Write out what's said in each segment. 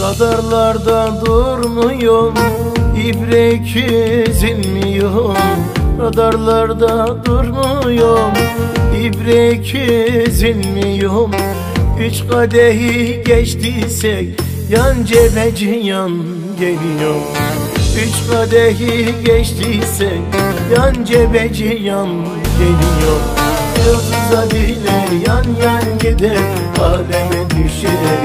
Radarlarda durmuyorum İbre kesilmiyorum Radarlarda durmuyorum İbre kesilmiyorum Üç kadehi geçtiysek Yan cebeci yan geliyor. Üç kadehi geçtiysek Yan cebeci yan geliyor. Yıldız'a bile yan yan gider Aleme düşeriz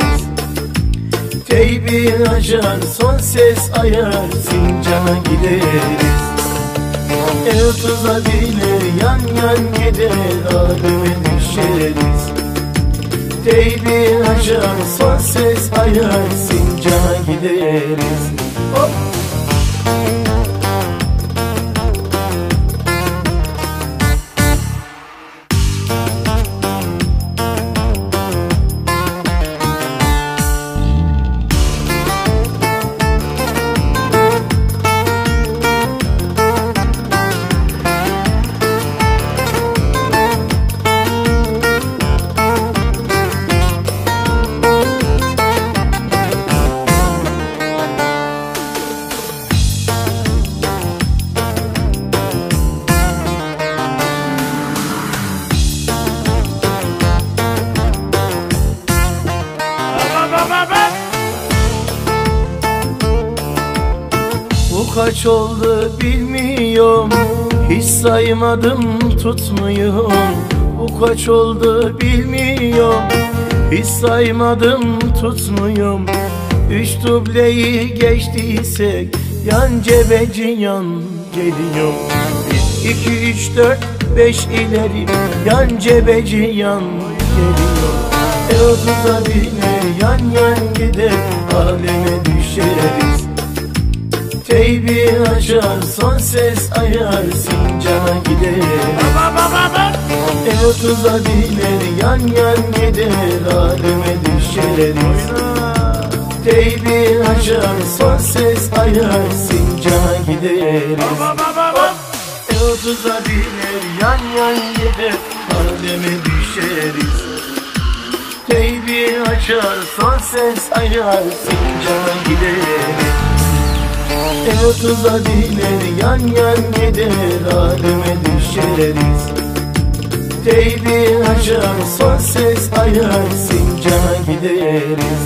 Teybi açar son ses ayar Sincana gideriz. Yıldız'a bile yan yan gider Aleme düşeriz. Teybi açar son ses ayar Sincana gideriz. Hop! Kaç oldu bilmiyorum. Hiç saymadım tutmuyorum. Bu kaç oldu bilmiyorum. Hiç saymadım tutmuyorum. Üç dubleyi geçtiysek Yan cebeci yan geliyor. Bir, iki, üç, dört, beş ileri Yan cebeci yan geliyor. E otuza bile yan yan gider Aleme düşeriz Teybi açar son ses ayar Sincana gider. E otuza biner yan yan gider Aleme düşeriz Teybi açar son ses ayar Sincana gideriz E otuza biner yan yan gider Aleme düşeriz Teybi açar son ses ayar Sincana gideriz E otuza biner yan yan gider Aleme düşeriz. Teybi açar son ses ayar Sincana gideriz